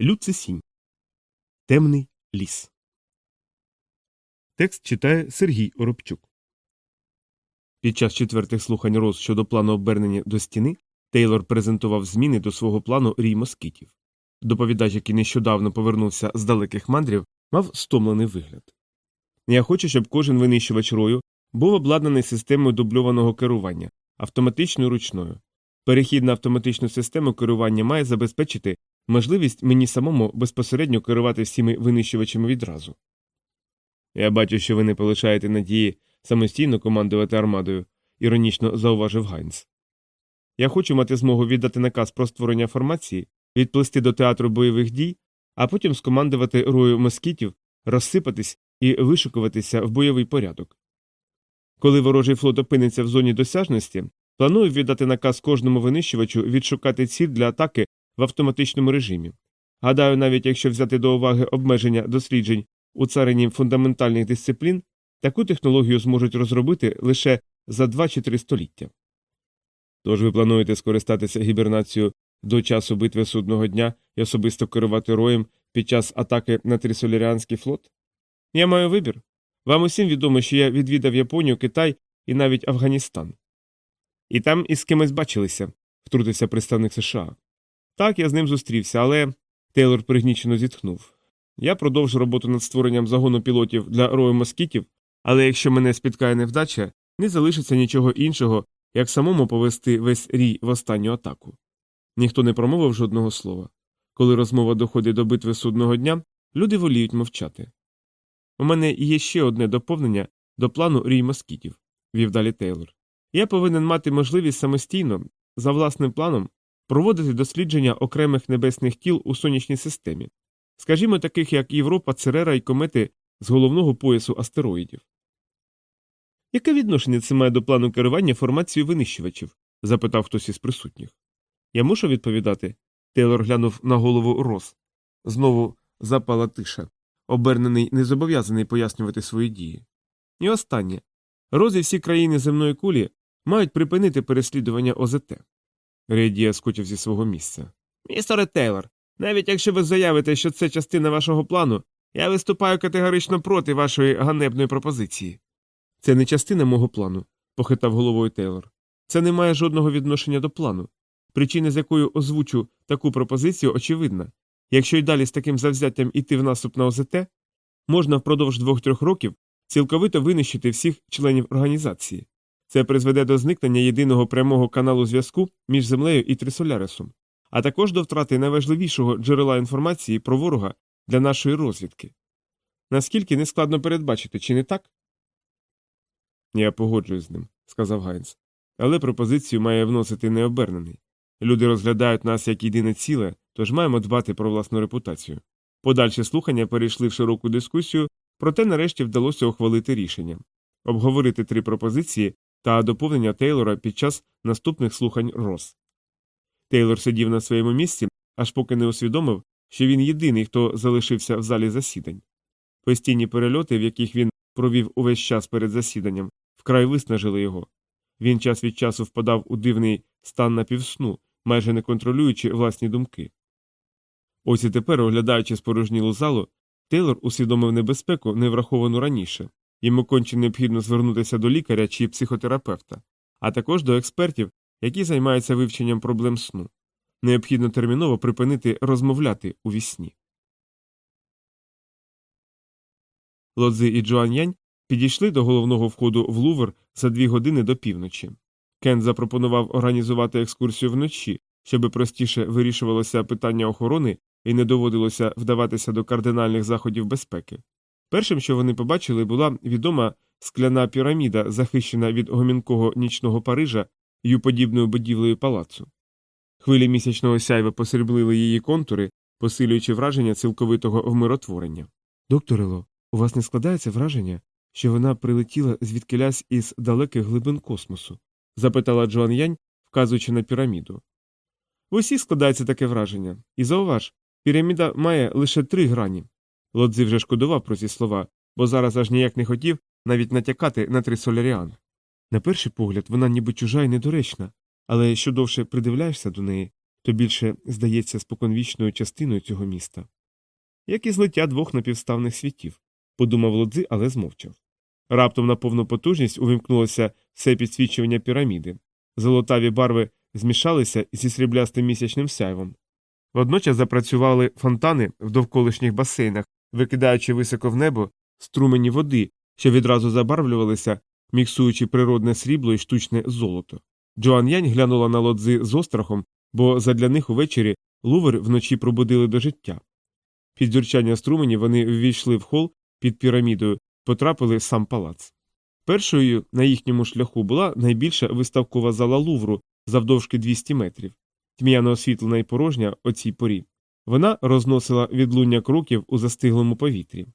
Люцисінь. Темний ліс. Текст читає Сергій Оробчук. Під час четвертих слухань роз щодо плану обернення до стіни Тейлор презентував зміни до свого плану рій москітів. Доповідач, який нещодавно повернувся з далеких мандрів, мав стомлений вигляд. Я хочу, щоб кожен винищувач рою був обладнаний системою дубльованого керування, автоматичною ручною. Перехід на автоматичну систему керування має забезпечити можливість мені самому безпосередньо керувати всіми винищувачами відразу. Я бачу, що ви не полишаєте надії самостійно командувати армадою, іронічно зауважив Гайнс. Я хочу мати змогу віддати наказ про створення формації, відплисти до театру бойових дій, а потім скомандувати рою москітів, розсипатись і вишикуватися в бойовий порядок. Коли ворожий флот опиниться в зоні досяжності, планую віддати наказ кожному винищувачу відшукати ціль для атаки в автоматичному режимі. Гадаю, навіть якщо взяти до уваги обмеження досліджень у царині фундаментальних дисциплін, таку технологію зможуть розробити лише за 2 чи 3 століття. Тож ви плануєте скористатися гібернацією до часу битви судного дня і особисто керувати роєм під час атаки на Трисоляріанський флот? Я маю вибір. Вам усім відомо, що я відвідав Японію, Китай і навіть Афганістан. І там із кимось бачилися, втрутився представник США. Так, я з ним зустрівся, але. Тейлор пригнічено зітхнув. Я продовжу роботу над створенням загону пілотів для рою москітів, але якщо мене спіткає невдача, не залишиться нічого іншого, як самому повести весь рій в останню атаку. Ніхто не промовив жодного слова. Коли розмова доходить до битви судного дня, люди воліють мовчати. У мене є ще одне доповнення до плану рій москітів, вів далі Тейлор. Я повинен мати можливість самостійно, за власним планом, проводити дослідження окремих небесних тіл у сонячній системі, скажімо, таких як Європа, Церера і комети з головного поясу астероїдів. Яке відношення це має до плану керування формацією винищувачів? запитав хтось із присутніх. Я мушу відповідати. Тейлор глянув на голову Рос. Знову запала тиша. Обернений не зобов'язаний пояснювати свої дії. І останнє Роз і всі країни земної кулі мають припинити переслідування ОЗТ. Рейдія скочив зі свого місця. Містере Тейлор, навіть якщо ви заявите, що це частина вашого плану, я виступаю категорично проти вашої ганебної пропозиції. Це не частина мого плану, похитав головою Тейлор. Це не має жодного відношення до плану. Причина, з якою озвучу таку пропозицію, очевидна. Якщо й далі з таким завзяттям іти в наступ на ОЗТ, можна впродовж двох-трьох років цілковито винищити всіх членів організації. Це призведе до зникнення єдиного прямого каналу зв'язку між Землею і Трисолярисом, а також до втрати найважливішого джерела інформації про ворога для нашої розвідки. Наскільки нескладно передбачити, чи не так? Я погоджуюсь з ним, сказав Гайнс. Але пропозицію має вносити не Обернений. Люди розглядають нас як єдине ціле, тож маємо дбати про власну репутацію. Подальші слухання перейшли в широку дискусію, проте нарешті вдалося ухвалити рішення обговорити три пропозиції та доповнення Тейлора під час наступних слухань Рос. Тейлор сидів на своєму місці, аж поки не усвідомив, що він єдиний, хто залишився в залі засідань. Постійні перельоти, в яких він провів увесь час перед засіданням, вкрай виснажили його. Він час від часу впадав у дивний стан напівсну, майже не контролюючи власні думки. Ось і тепер, оглядаючи спорожнілу залу, Тейлор усвідомив небезпеку, не враховану раніше. Йому конче необхідно звернутися до лікаря чи психотерапевта, а також до експертів, які займаються вивченням проблем сну. Необхідно терміново припинити розмовляти у вісні. Лодзи і Джоан'янь підійшли до головного входу в Лувр за дві години до півночі. Кен запропонував організувати екскурсію вночі, щоб простіше вирішувалося питання охорони і не доводилося вдаватися до кардинальних заходів безпеки. Першим, що вони побачили, була відома скляна піраміда, захищена від гомінкого нічного Парижа ю подібною будівлею палацу. Хвилі місячного сяйва посріблили її контури, посилюючи враження цілковитого вмиротворення. Докторело, у вас не складається враження, що вона прилетіла звідкилясь із далеких глибин космосу? запитала Джоан Янь, вказуючи на піраміду. В усіх складається таке враження, і зауваж, піраміда має лише три грані. Лодзи вже шкодував про ці слова, бо зараз аж ніяк не хотів навіть натякати на трисоляріан. На перший погляд, вона ніби чужа і недоречна, але що довше придивляєшся до неї, то більше здається споконвічною частиною цього міста. Як і злиття двох напівставних світів, подумав лодзи, але змовчав. Раптом на повну потужність увімкнулося все підсвічування піраміди. Золотаві барви змішалися зі сріблястим місячним сяйвом. Водночас запрацювали фонтани в довколишніх басейнах, викидаючи високо в небо струмені води, що відразу забарвлювалися, міксуючи природне срібло і штучне золото. Джоан Янь глянула на лодзи з острахом, бо задля них увечері лувер вночі пробудили до життя. Під дзюрчання струмені вони ввійшли в хол під пірамідою, потрапили в сам палац. Першою на їхньому шляху була найбільша виставкова зала лувру завдовжки 200 метрів, тьмяно освітлена і порожня о цій порі. Вона розносила відлуння кроків у застиглому повітрі.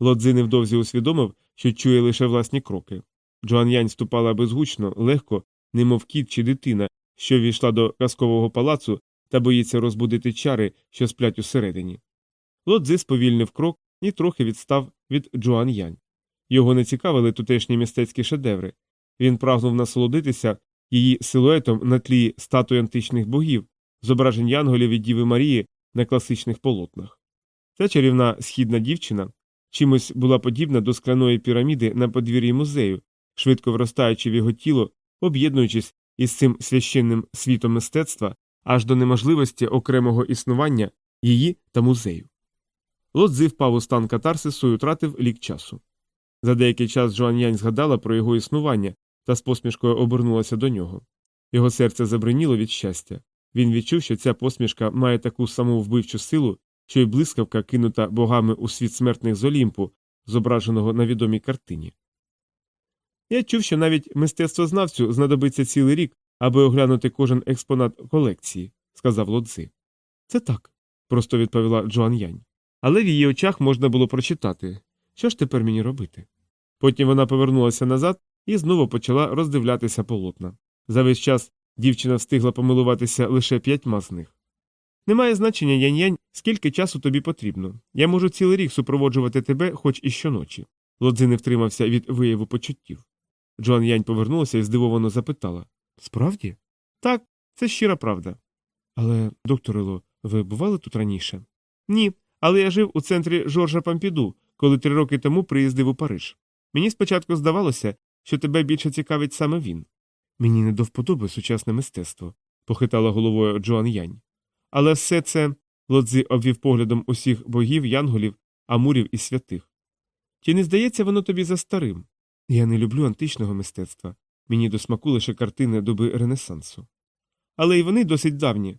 Лодзи невдовзі усвідомив, що чує лише власні кроки. Джоан Янь ступала безгучно, легко, немов кіт чи дитина, що війшла до казкового палацу та боїться розбудити чари, що сплять усередині. Лодзи сповільнив крок і трохи відстав від Джоан Янь. Його не цікавили тутешні мистецькі шедеври. Він прагнув насолодитися її силуетом на тлі статуй античних богів, зображень Янголів і Діви Марії на класичних полотнах. Ця чарівна східна дівчина чимось була подібна до скляної піраміди на подвір'ї музею, швидко вростаючи в його тіло, об'єднуючись із цим священним світом мистецтва аж до неможливості окремого існування її та музею. Лодзи впав у стан катарсису і втратив лік часу. За деякий час Джоан Янь згадала про його існування та з посмішкою обернулася до нього. Його серце забриніло від щастя. Він відчув, що ця посмішка має таку саму вбивчу силу, що й блискавка, кинута богами у світ смертних з Олімпу, зображеного на відомій картині. Я чув, що навіть мистецтвознавцю знадобиться цілий рік, аби оглянути кожен експонат колекції, сказав лодзи. Це так, просто відповіла Джоан Янь. Але в її очах можна було прочитати що ж тепер мені робити. Потім вона повернулася назад і знову почала роздивлятися полотна. За весь час дівчина встигла помилуватися лише п'ятьма з них. Немає значення янь-янь, скільки часу тобі потрібно. Я можу цілий рік супроводжувати тебе хоч і щоночі. Лодзи не втримався від вияву почуттів. Джоан Янь повернулася і здивовано запитала Справді? Так, це щира правда. Але, докторе Ло, ви бували тут раніше? Ні, але я жив у центрі Жоржа Пампіду, коли три роки тому приїздив у Париж. Мені спочатку здавалося, що тебе більше цікавить саме він. Мені не до вподоби сучасне мистецтво, похитала головою Джоан Янь. Але все це лодзи обвів поглядом усіх богів, янголів, амурів і святих. Чи не здається воно тобі за старим? Я не люблю античного мистецтва. Мені до смаку лише картини доби Ренесансу. Але й вони досить давні.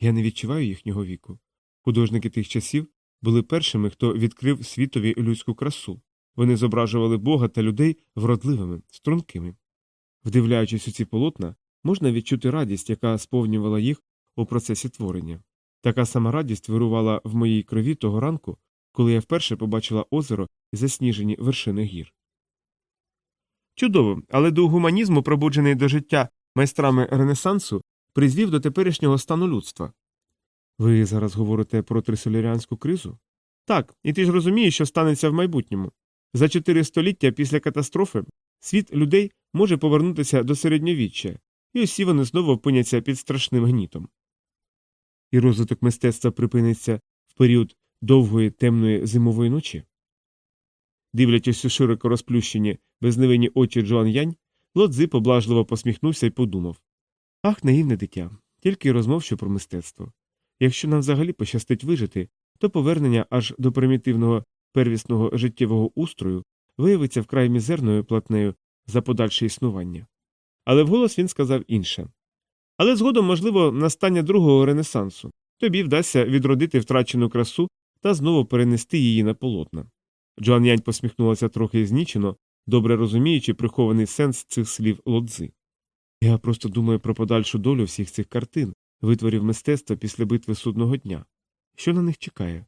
Я не відчуваю їхнього віку. Художники тих часів були першими, хто відкрив світові людську красу. Вони зображували Бога та людей вродливими, стрункими. Вдивляючись у ці полотна, можна відчути радість, яка сповнювала їх у процесі творення. Така сама радість вирувала в моїй крові того ранку, коли я вперше побачила озеро і засніжені вершини гір. Чудово, але дух гуманізму, пробуджений до життя майстрами Ренесансу, призвів до теперішнього стану людства. Ви зараз говорите про трисоляріанську кризу? Так, і ти ж розумієш, що станеться в майбутньому. За чотири століття після катастрофи світ людей може повернутися до середньовіччя, і усі вони знову опиняться під страшним гнітом. І розвиток мистецтва припиниться в період довгої темної зимової ночі. Дивлячись у широко розплющені, безневинні очі Джоан Янь, лодзи поблажливо посміхнувся і подумав Ах, наївне дитя, тільки розмов що про мистецтво. Якщо нам взагалі пощастить вижити, то повернення аж до примітивного первісного життєвого устрою виявиться вкрай мізерною платнею за подальше існування. Але вголос він сказав інше. Але згодом, можливо, настання другого ренесансу тобі вдасться відродити втрачену красу та знову перенести її на полотна. Джоан Янь посміхнулася трохи знічено, добре розуміючи прихований сенс цих слів лодзи. Я просто думаю про подальшу долю всіх цих картин, витворів мистецтва після битви судного дня. Що на них чекає?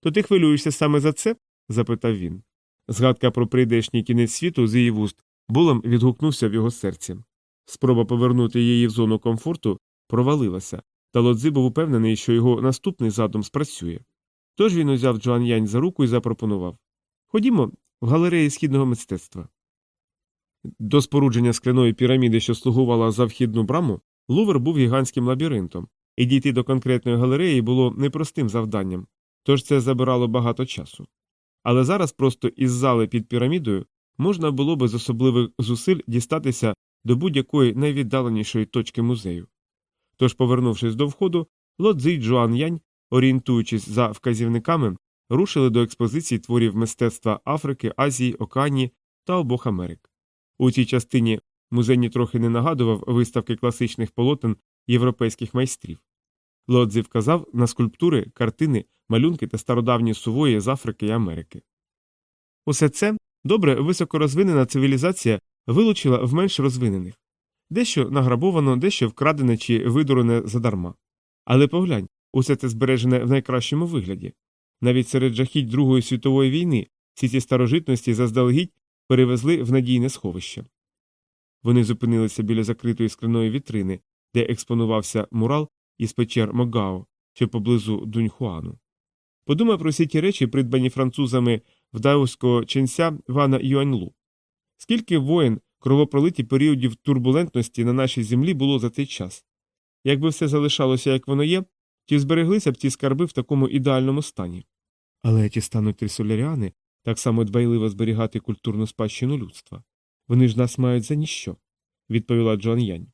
То ти хвилюєшся саме за це? запитав він. Згадка про прийдешній кінець світу з її вуст болем відгукнувся в його серці. Спроба повернути її в зону комфорту провалилася, та лодзи був упевнений, що його наступний задум спрацює. Тож він узяв Джоан Янь за руку і запропонував Ходімо в галереї східного мистецтва. До спорудження скляної піраміди, що слугувала за вхідну браму, Лувр був гігантським лабіринтом, і дійти до конкретної галереї було непростим завданням, тож це забирало багато часу. Але зараз просто із зали під пірамідою можна було без особливих зусиль дістатися до будь-якої найвіддаленішої точки музею. Тож, повернувшись до входу, Лодзи й Джоан Янь, орієнтуючись за вказівниками, рушили до експозиції творів мистецтва Африки, Азії, Океанії та обох Америк. У цій частині музей трохи не нагадував виставки класичних полотен європейських майстрів. Лодзі вказав на скульптури, картини, малюнки та стародавні сувої з Африки і Америки. Усе це добре високорозвинена цивілізація вилучила в менш розвинених дещо награбовано, дещо вкрадене чи видурене задарма. Але поглянь, усе це збережене в найкращому вигляді. Навіть серед жахіть Другої світової війни всі ці старожитності заздалегідь перевезли в надійне сховище. Вони зупинилися біля закритої скляної вітрини, де експонувався мурал із печер Могао, що поблизу Дуньхуану. Подумай про всі ті речі, придбані французами в даоського ченця Вана Юаньлу. Скільки воєн, кровопролиті періодів турбулентності на нашій землі було за цей час? Якби все залишалося, як воно є, чи збереглися б ці скарби в такому ідеальному стані? Але чи стануть трисоляріани так само дбайливо зберігати культурну спадщину людства? Вони ж нас мають за ніщо, відповіла Джоан Янь.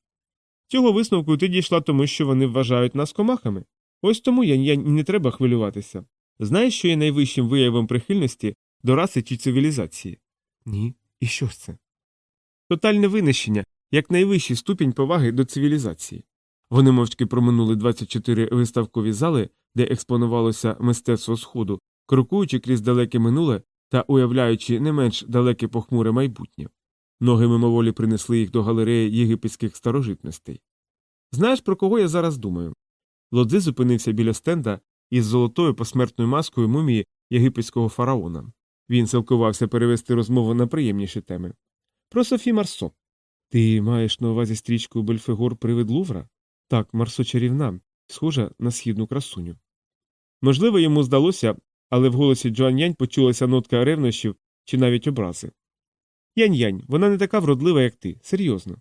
Цього висновку ти дійшла тому, що вони вважають нас комахами. Ось тому Янь Янь не треба хвилюватися. Знаєш, що є найвищим виявом прихильності до раси чи цивілізації? Ні. І що ж це? Тотальне винищення як найвищий ступінь поваги до цивілізації. Вони мовчки проминули 24 виставкові зали, де експонувалося мистецтво сходу, крокуючи крізь далеке минуле та уявляючи не менш далеке похмуре майбутнє. Ноги мимоволі принесли їх до галереї єгипетських старожитностей. Знаєш, про кого я зараз думаю? Лодзи зупинився біля стенда із золотою посмертною маскою мумії єгипетського фараона. Він силкувався перевести розмову на приємніші теми. Про Софі Марсо. Ти маєш на увазі стрічку Бельфегор привид Лувра? Так, Марсо чарівна, схожа на східну красуню. Можливо, йому здалося, але в голосі Джоан Янь почулася нотка ревнощів чи навіть образи. Янь Янь, вона не така вродлива, як ти, серйозно.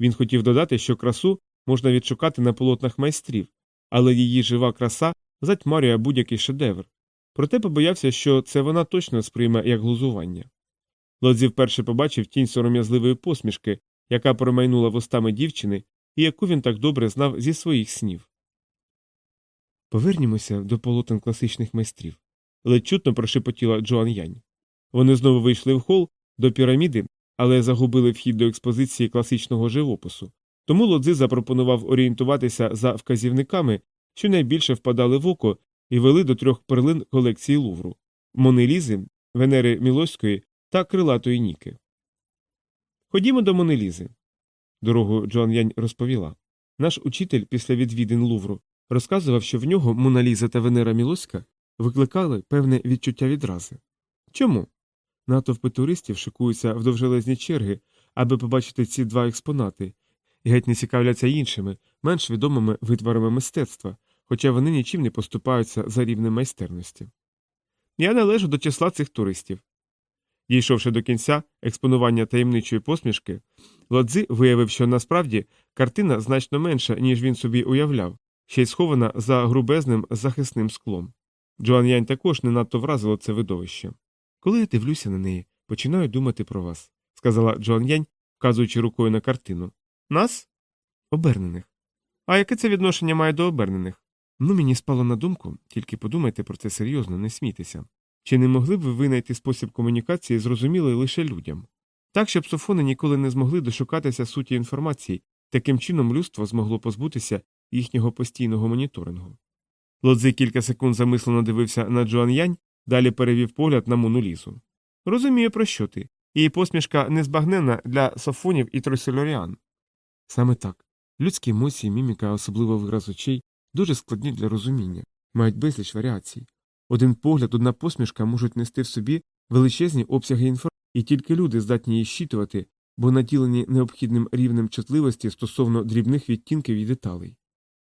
Він хотів додати, що красу можна відшукати на полотнах майстрів, але її жива краса затьмарює будь-який шедевр. Проте побоявся, що це вона точно сприйме як глузування. Лодзі вперше побачив тінь сором'язливої посмішки, яка промайнула вустами дівчини і яку він так добре знав зі своїх снів. Повернімося до полотен класичних майстрів. ледь чутно прошепотіла Джоан Янь. Вони знову вийшли в хол до піраміди, але загубили вхід до експозиції класичного живопису. Тому Лодзи запропонував орієнтуватися за вказівниками, що найбільше впадали в око, і вели до трьох перлин колекції Лувру Монелізи, Венери Мілоської та крилатої Ніки. Ходімо до Монелізи. Дорогу Джоан Янь розповіла. Наш учитель після відвідин Лувру розказував, що в нього Моналіза та Венера Мілоська викликали певне відчуття відрази. Чому? Натовпи туристів шикуються в довжелезні черги, аби побачити ці два експонати, і геть не цікавляться іншими, менш відомими витворами мистецтва, хоча вони нічим не поступаються за рівнем майстерності. Я належу до числа цих туристів. Дійшовши до кінця експонування таємничої посмішки, Лодзи виявив, що насправді картина значно менша, ніж він собі уявляв, ще й схована за грубезним захисним склом. Джоан Янь також не надто вразило це видовище. Коли я дивлюся на неї, починаю думати про вас, сказала Джоан Янь, вказуючи рукою на картину. Нас? Обернених. А яке це відношення має до обернених? Ну, мені спало на думку, тільки подумайте про це серйозно, не смійтеся. Чи не могли б ви винайти спосіб комунікації, зрозумілий лише людям? Так, щоб софони ніколи не змогли дошукатися суті інформації, таким чином людство змогло позбутися їхнього постійного моніторингу. Лодзи кілька секунд замислено дивився на Джоан Янь, далі перевів погляд на Мону Лізу. Розумію, про що ти. Її посмішка незбагненна для софонів і тросельоріан. Саме так. Людські емоції, міміка, особливо вираз очей, дуже складні для розуміння, мають безліч варіацій. Один погляд, одна посмішка можуть нести в собі величезні обсяги інформації, і тільки люди здатні її щитувати, бо наділені необхідним рівнем чутливості стосовно дрібних відтінків і деталей.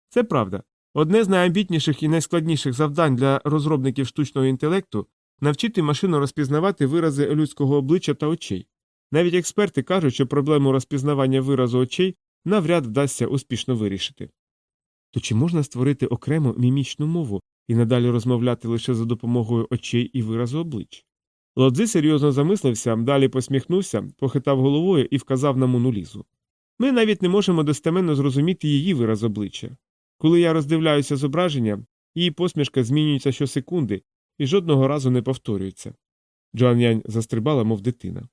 Це правда. Одне з найамбітніших і найскладніших завдань для розробників штучного інтелекту навчити машину розпізнавати вирази людського обличчя та очей. Навіть експерти кажуть, що проблему розпізнавання виразу очей навряд вдасться успішно вирішити. То чи можна створити окрему мімічну мову і надалі розмовляти лише за допомогою очей і виразу облич? Лодзи серйозно замислився, далі посміхнувся, похитав головою і вказав на Монулізу. Ми навіть не можемо достеменно зрозуміти її вираз обличчя. Коли я роздивляюся зображення, її посмішка змінюється щосекунди і жодного разу не повторюється. Джоан Янь застрибала, мов дитина.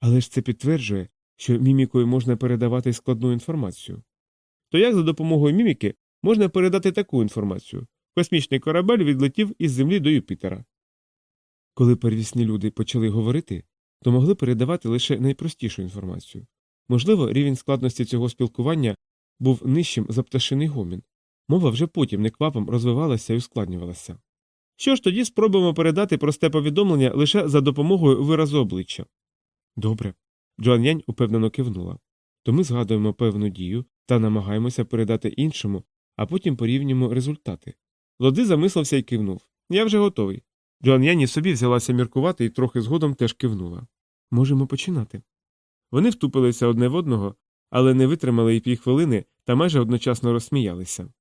Але ж це підтверджує, що мімікою можна передавати складну інформацію. То як за допомогою міміки можна передати таку інформацію? Космічний корабель відлетів із Землі до Юпітера. Коли первісні люди почали говорити, то могли передавати лише найпростішу інформацію. Можливо, рівень складності цього спілкування був нижчим за пташиний гомін. Мова вже потім неквапом розвивалася і ускладнювалася. Що ж тоді спробуємо передати просте повідомлення лише за допомогою виразу обличчя? Добре. Джоан Янь упевнено кивнула. То ми згадуємо певну дію та намагаємося передати іншому, а потім порівнюємо результати. Лоди замислився і кивнув. Я вже готовий. Джоан Янь і собі взялася міркувати і трохи згодом теж кивнула. Можемо починати. Вони втупилися одне в одного, але не витримали й півхвилини та майже одночасно розсміялися.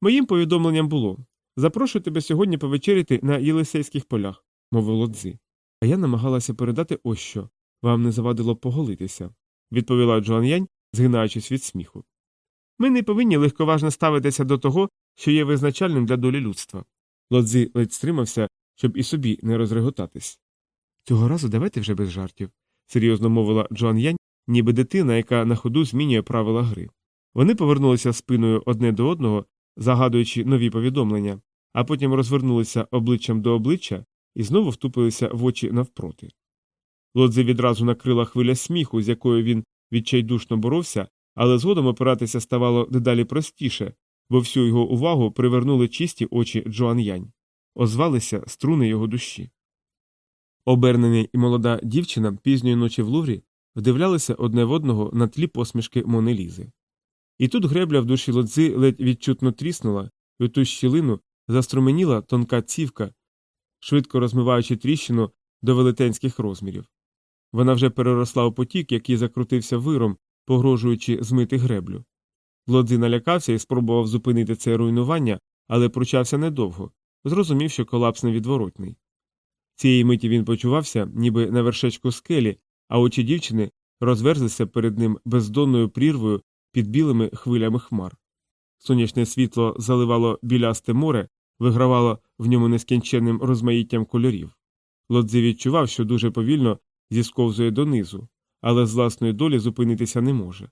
Моїм повідомленням було запрошую тебе сьогодні повечеряти на Єлисейських полях, мовив Лодзи. А я намагалася передати ось що вам не завадило поголитися, відповіла Джоан Янь, згинаючись від сміху. Ми не повинні легковажно ставитися до того, що є визначальним для долі людства. Лодзи ледь стримався, щоб і собі не розреготатись. Цього разу давайте вже без жартів, серйозно мовила Джоан Янь, ніби дитина, яка на ходу змінює правила гри. Вони повернулися спиною одне до одного, загадуючи нові повідомлення, а потім розвернулися обличчям до обличчя і знову втупилися в очі навпроти. Лодзи відразу накрила хвиля сміху, з якою він відчайдушно боровся, але згодом опиратися ставало дедалі простіше, бо всю його увагу привернули чисті очі Джоан Янь, озвалися струни його душі. Обернений і молода дівчина пізньої ночі в Луврі вдивлялися одне в одного на тлі посмішки Мони Лізи. І тут гребля в душі лодзи ледь відчутно тріснула, і у ту щілину заструменіла тонка цівка, швидко розмиваючи тріщину до велетенських розмірів. Вона вже переросла у потік, який закрутився виром, погрожуючи змити греблю. Лодзи налякався і спробував зупинити це руйнування, але пручався недовго, зрозумів, що колапс невідворотний. Цієї миті він почувався, ніби на вершечку скелі, а очі дівчини розверзлися перед ним бездонною прірвою під білими хвилями хмар. Сонячне світло заливало білясте море, вигравало в ньому нескінченним розмаїттям кольорів. Лодзи відчував, що дуже повільно зісковзує донизу, але з власної долі зупинитися не може.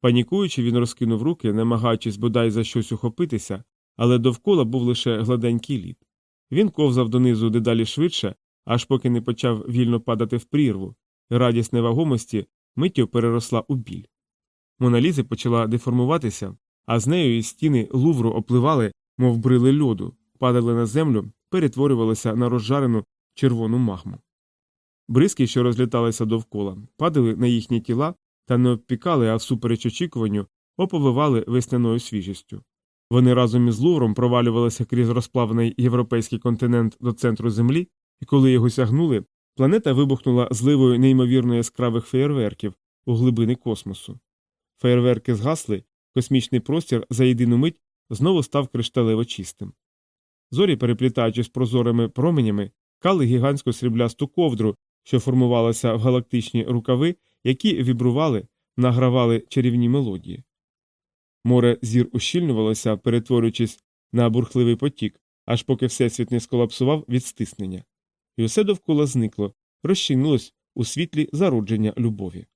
Панікуючи, він розкинув руки, намагаючись бодай за щось ухопитися, але довкола був лише гладенький лід. Він ковзав донизу дедалі швидше, аж поки не почав вільно падати в прірву, радість невагомості миттю переросла у біль. Моналізи почала деформуватися, а з нею і стіни лувру опливали, мов брили льоду, падали на землю, перетворювалися на розжарену червону магму. Бризки, що розліталися довкола, падали на їхні тіла та не обпікали, а всупереч очікуванню, оповивали весняною свіжістю. Вони разом із Лувром провалювалися крізь розплавлений європейський континент до центру Землі, і коли його сягнули, планета вибухнула зливою неймовірно яскравих феєрверків у глибини космосу. Феєрверки згасли, космічний простір за єдину мить знову став кришталево чистим. Зорі, переплітаючись прозорими променями, кали гігантську сріблясту ковдру, що формувалася в галактичні рукави, які вібрували, награвали чарівні мелодії. Море зір ущільнювалося, перетворюючись на бурхливий потік, аж поки всесвіт не сколапсував від стиснення, і усе довкола зникло, розчинилось у світлі зародження любові.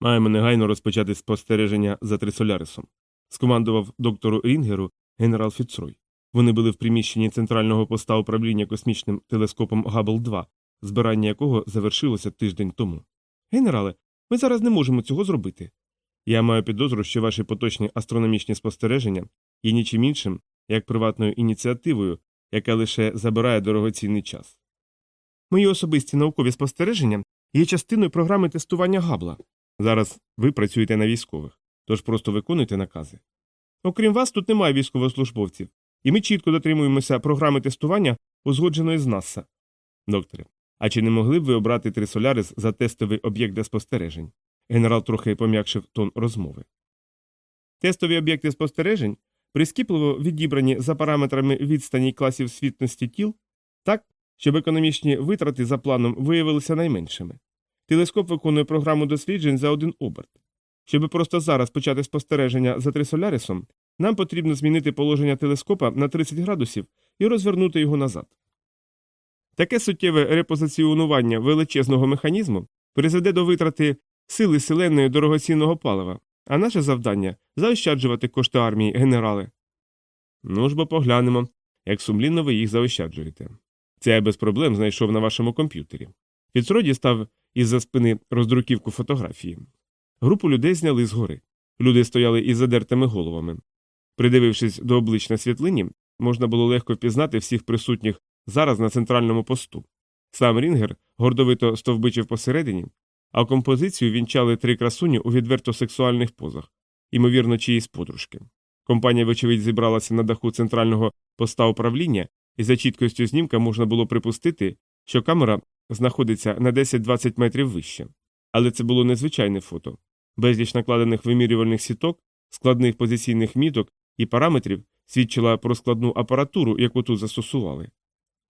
Маємо негайно розпочати спостереження за Трисолярисом, скомандував доктору Рінгеру генерал Фіцрой. Вони були в приміщенні центрального поста управління космічним телескопом Габл 2 збирання якого завершилося тиждень тому. Генерале, ми зараз не можемо цього зробити. Я маю підозру, що ваші поточні астрономічні спостереження є нічим іншим, як приватною ініціативою, яка лише забирає дорогоцінний час. Мої особисті наукові спостереження є частиною програми тестування Габла. Зараз ви працюєте на військових, тож просто виконуйте накази. Окрім вас, тут немає військовослужбовців, і ми чітко дотримуємося програми тестування, узгодженої з НАСА. Докторе, а чи не могли б ви обрати Трисолярис за тестовий об'єкт для спостережень? Генерал трохи пом'якшив тон розмови. Тестові об'єкти спостережень прискіпливо відібрані за параметрами відстані класів світності тіл так, щоб економічні витрати за планом виявилися найменшими. Телескоп виконує програму досліджень за один оберт. Щоб просто зараз почати спостереження за Трисолярисом, нам потрібно змінити положення телескопа на 30 градусів і розвернути його назад. Таке суттєве репозиціонування величезного механізму призведе до витрати сили селеної дорогоцінного палива, а наше завдання заощаджувати кошти армії, генерали. Ну ж бо поглянемо, як сумлінно ви їх заощаджуєте. Це я без проблем знайшов на вашому комп'ютері. Фіцроді став із-за спини роздруківку фотографії. Групу людей зняли згори. Люди стояли із задертими головами. Придивившись до облич на світлині, можна було легко впізнати всіх присутніх зараз на центральному посту. Сам Рінгер гордовито стовбичив посередині, а композицію вінчали три красуні у відверто сексуальних позах, ймовірно, чиїсь подружки. Компанія, вочевидь, зібралася на даху центрального поста управління, і за чіткостю знімка можна було припустити, що камера знаходиться на 10-20 метрів вище. Але це було незвичайне фото. Безліч накладених вимірювальних сіток, складних позиційних міток і параметрів свідчила про складну апаратуру, яку тут застосували.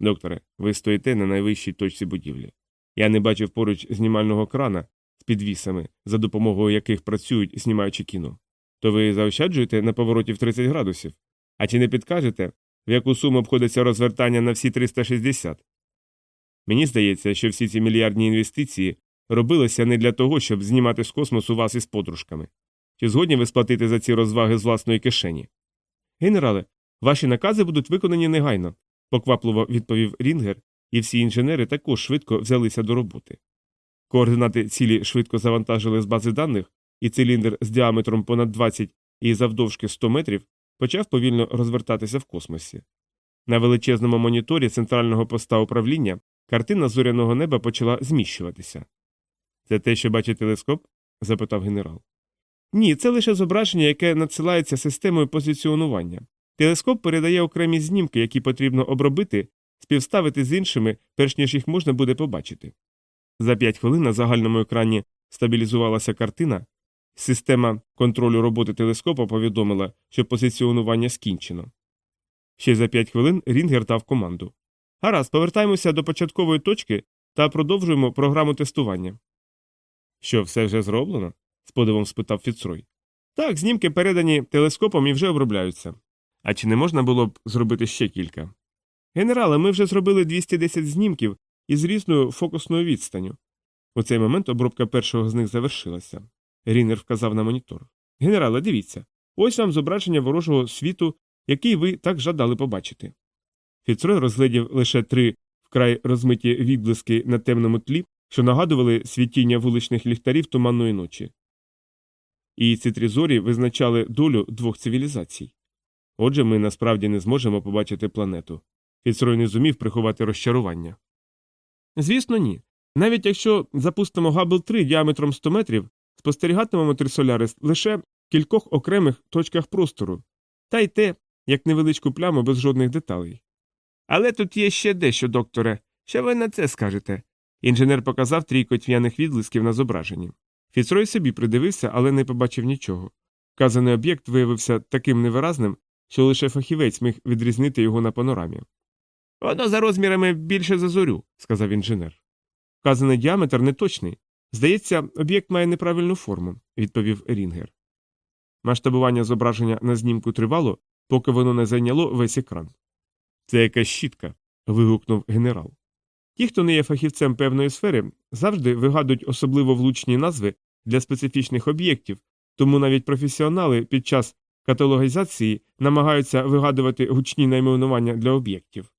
Докторе, ви стоїте на найвищій точці будівлі. Я не бачив поруч знімального крана з підвісами, за допомогою яких працюють, знімаючи кіно. То ви заощаджуєте на повороті в 30 градусів. А чи не підкажете, в яку суму обходиться розвертання на всі 360? Мені здається, що всі ці мільярдні інвестиції робилися не для того, щоб знімати з космосу вас із подружками. Чи згодні ви сплатити за ці розваги з власної кишені? Генерале, ваші накази будуть виконані негайно, поквапливо відповів Рінгер, і всі інженери також швидко взялися до роботи. Координати цілі швидко завантажили з бази даних, і циліндр з діаметром понад 20 і завдовжки 100 метрів почав повільно розвертатися в космосі. На величезному моніторі центрального поста управління картина зоряного неба почала зміщуватися. Це те, що бачить телескоп? запитав генерал. Ні, це лише зображення, яке надсилається системою позиціонування. Телескоп передає окремі знімки, які потрібно обробити, співставити з іншими, перш ніж їх можна буде побачити. За п'ять хвилин на загальному екрані стабілізувалася картина. Система контролю роботи телескопа повідомила, що позиціонування скінчено. Ще за п'ять хвилин Рінгер дав команду. Гаразд, повертаємося до початкової точки та продовжуємо програму тестування. Що, все вже зроблено? З подивом спитав Фіцрой. Так, знімки передані телескопом і вже обробляються. А чи не можна було б зробити ще кілька? Генерале, ми вже зробили 210 знімків із різною фокусною відстанню. У цей момент обробка першого з них завершилася. Рінер вказав на монітор. Генерале, дивіться, ось вам зображення ворожого світу, який ви так жадали побачити. Фіцрой розглядів лише три вкрай розмиті відблиски на темному тлі, що нагадували світіння вуличних ліхтарів туманної ночі. І ці три зорі визначали долю двох цивілізацій. Отже, ми насправді не зможемо побачити планету. Фіцрой не зумів приховати розчарування. Звісно, ні. Навіть якщо запустимо Габл 3 діаметром 100 метрів, спостерігатимемо Трисолярис лише в кількох окремих точках простору, та й те, як невеличку пляму без жодних деталей. Але тут є ще дещо, докторе. Що ви на це скажете? Інженер показав трійко тьмяних відблисків на зображенні. Фіцрой собі придивився, але не побачив нічого. Вказаний об'єкт виявився таким невиразним, що лише фахівець міг відрізнити його на панорамі. Воно за розмірами більше за зорю, сказав інженер. Вказаний діаметр неточний. Здається, об'єкт має неправильну форму, відповів Рінгер. Масштабування зображення на знімку тривало, поки воно не зайняло весь екран. Це якась щітка. вигукнув генерал. Ті, хто не є фахівцем певної сфери, завжди вигадують особливо влучні назви для специфічних об'єктів, тому навіть професіонали під час каталогізації намагаються вигадувати гучні найменування для об'єктів.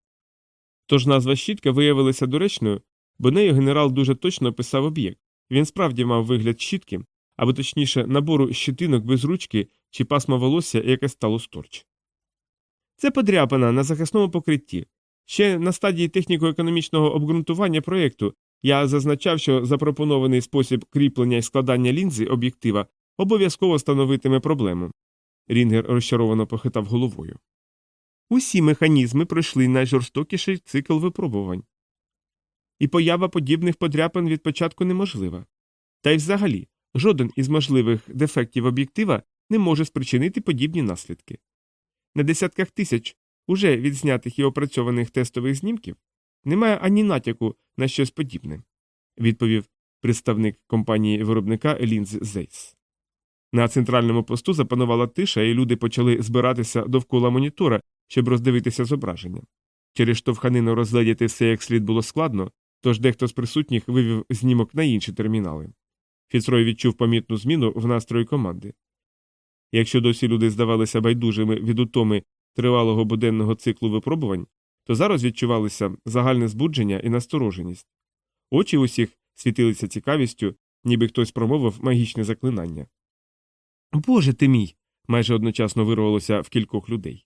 Тож назва щітка виявилася доречною, бо нею генерал дуже точно описав об'єкт. Він справді мав вигляд щітки, або точніше набору щитинок без ручки чи пасма волосся, яке стало сторч. Це подряпина на захисному покритті. Ще на стадії техніко-економічного обґрунтування проєкту я зазначав, що запропонований спосіб кріплення і складання лінзи об'єктива обов'язково становитиме проблему. Рінгер розчаровано похитав головою. Усі механізми пройшли найжорстокіший цикл випробувань. І поява подібних подряпин від початку неможлива. Та й взагалі, жоден із можливих дефектів об'єктива не може спричинити подібні наслідки. На десятках тисяч уже відзнятих і опрацьованих тестових знімків немає ані натяку на щось подібне, відповів представник компанії виробника Лінз Зейс. На центральному посту запанувала тиша, і люди почали збиратися довкола монітора, щоб роздивитися зображення. Через штовханину розглядіти все як слід було складно, тож дехто з присутніх вивів знімок на інші термінали. Фіцрой відчув помітну зміну в настрої команди. Якщо досі люди здавалися байдужими від утоми тривалого буденного циклу випробувань, то зараз відчувалися загальне збудження і настороженість. Очі усіх світилися цікавістю, ніби хтось промовив магічне заклинання. Боже ти мій. майже одночасно вирвалося в кількох людей.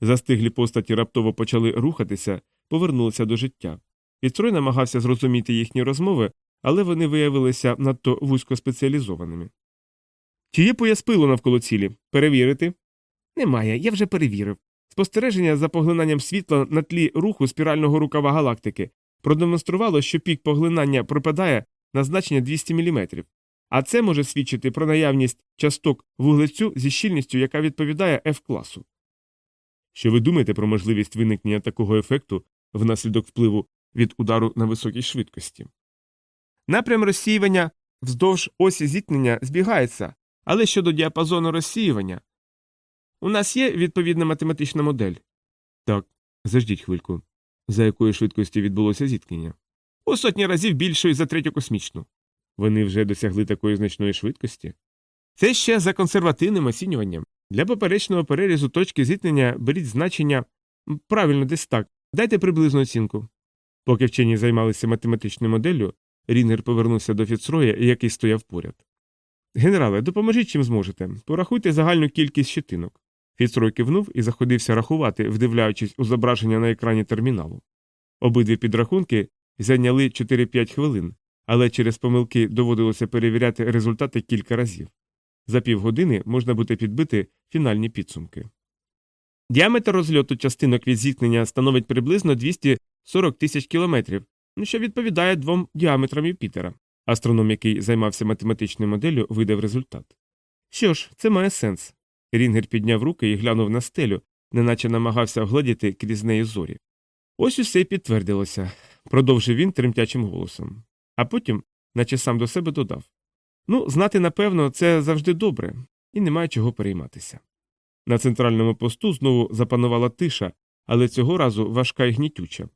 Застиглі постаті раптово почали рухатися, повернулися до життя. Відстрой намагався зрозуміти їхні розмови, але вони виявилися надто вузькоспеціалізованими. Чи є пояс пилу навколо цілі? Перевірити? Немає, я вже перевірив. Спостереження за поглинанням світла на тлі руху спірального рукава галактики продемонструвало, що пік поглинання припадає на значення 200 мм, а це може свідчити про наявність часток вуглецю зі щільністю, яка відповідає F класу. Що ви думаєте про можливість виникнення такого ефекту внаслідок впливу від удару на високій швидкості? Напрям розсіювання вздовж осі зіткнення збігається, але щодо діапазону розсіювання. У нас є відповідна математична модель. Так, заждіть хвильку. За якої швидкості відбулося зіткнення? У сотні разів більшої за третю космічну. Вони вже досягли такої значної швидкості. Це ще за консервативним оцінюванням. Для поперечного перерізу точки зіткнення беріть значення правильно десь так. Дайте приблизну оцінку. Поки вчені займалися математичною моделлю, Рінгер повернувся до Фіцроя, який стояв поряд. Генерале, допоможіть чим зможете. Порахуйте загальну кількість щитинок. Фіцрой кивнув і заходився рахувати, вдивляючись у зображення на екрані терміналу. Обидві підрахунки зайняли 4-5 хвилин, але через помилки доводилося перевіряти результати кілька разів. За півгодини можна буде підбити фінальні підсумки. Діаметр розльоту частинок від зіткнення становить приблизно 240 тисяч кілометрів, що відповідає двом діаметрам Юпітера. Астроном, який займався математичною моделлю, видав результат. Що ж, це має сенс. Рінгер підняв руки і глянув на стелю, неначе намагався огледіти крізь неї зорі. Ось усе й підтвердилося, продовжив він тремтячим голосом. А потім, наче сам до себе додав Ну, знати, напевно, це завжди добре, і немає чого перейматися. На центральному посту знову запанувала тиша, але цього разу важка і гнітюча.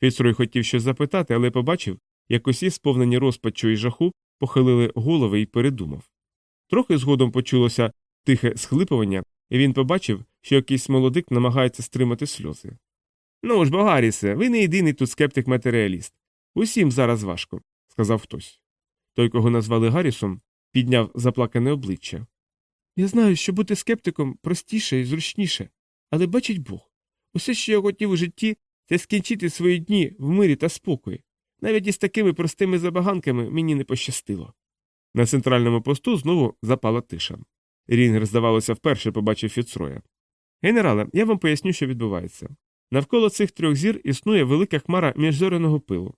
Фіцрой хотів щось запитати, але побачив, як усі, сповнені розпачу і жаху, похилили голови і передумав. Трохи згодом почулося тихе схлипування, і він побачив, що якийсь молодик намагається стримати сльози. Ну ж бо, Гаррісе, ви не єдиний тут скептик матеріаліст. Усім зараз важко, сказав хтось. Той, кого назвали Гаррісом, підняв заплакане обличчя. Я знаю, що бути скептиком простіше і зручніше, але бачить Бог. Усе, що я хотів у житті, це скінчити свої дні в мирі та спокої. Навіть із такими простими забаганками мені не пощастило. На центральному посту знову запала тиша. Рінгер, здавалося, вперше побачив Фіцроя. Генерале, я вам поясню, що відбувається. Навколо цих трьох зір існує велика хмара міжзоряного пилу.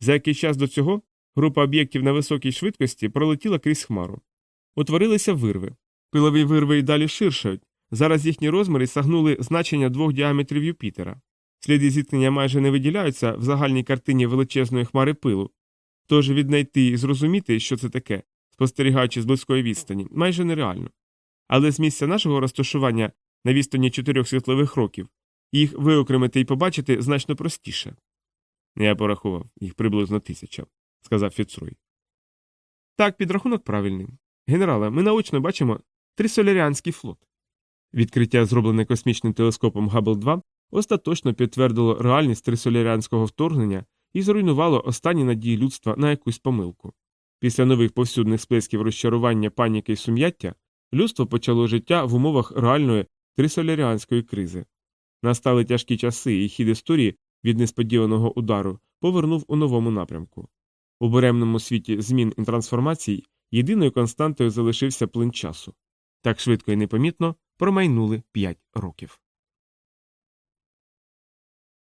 За який час до цього група об'єктів на високій швидкості пролетіла крізь хмару. Утворилися вирви. Пилові вирви й далі ширшають. Зараз їхні розміри сягнули значення двох діаметрів Юпітера. Сліди зіткнення майже не виділяються в загальній картині величезної хмари пилу. Тож віднайти і зрозуміти, що це таке, спостерігаючи з близької відстані, майже нереально. Але з місця нашого розташування на відстані чотирьох світлових років їх виокремити і побачити значно простіше. Я порахував їх приблизно тисяча, сказав Фіцрой. Так, підрахунок правильний. Генерале, ми наочно бачимо трисоляріанський флот. Відкриття, зроблене космічним телескопом Габл 2 остаточно підтвердило реальність трисоляріанського вторгнення і зруйнувало останні надії людства на якусь помилку. Після нових повсюдних сплесків розчарування, паніки і сум'яття людство почало життя в умовах реальної трисоляріанської кризи. Настали тяжкі часи, і хід історії від несподіваного удару повернув у новому напрямку. У буремному світі змін і трансформацій єдиною константою залишився плин часу. Так швидко і непомітно промайнули п'ять років.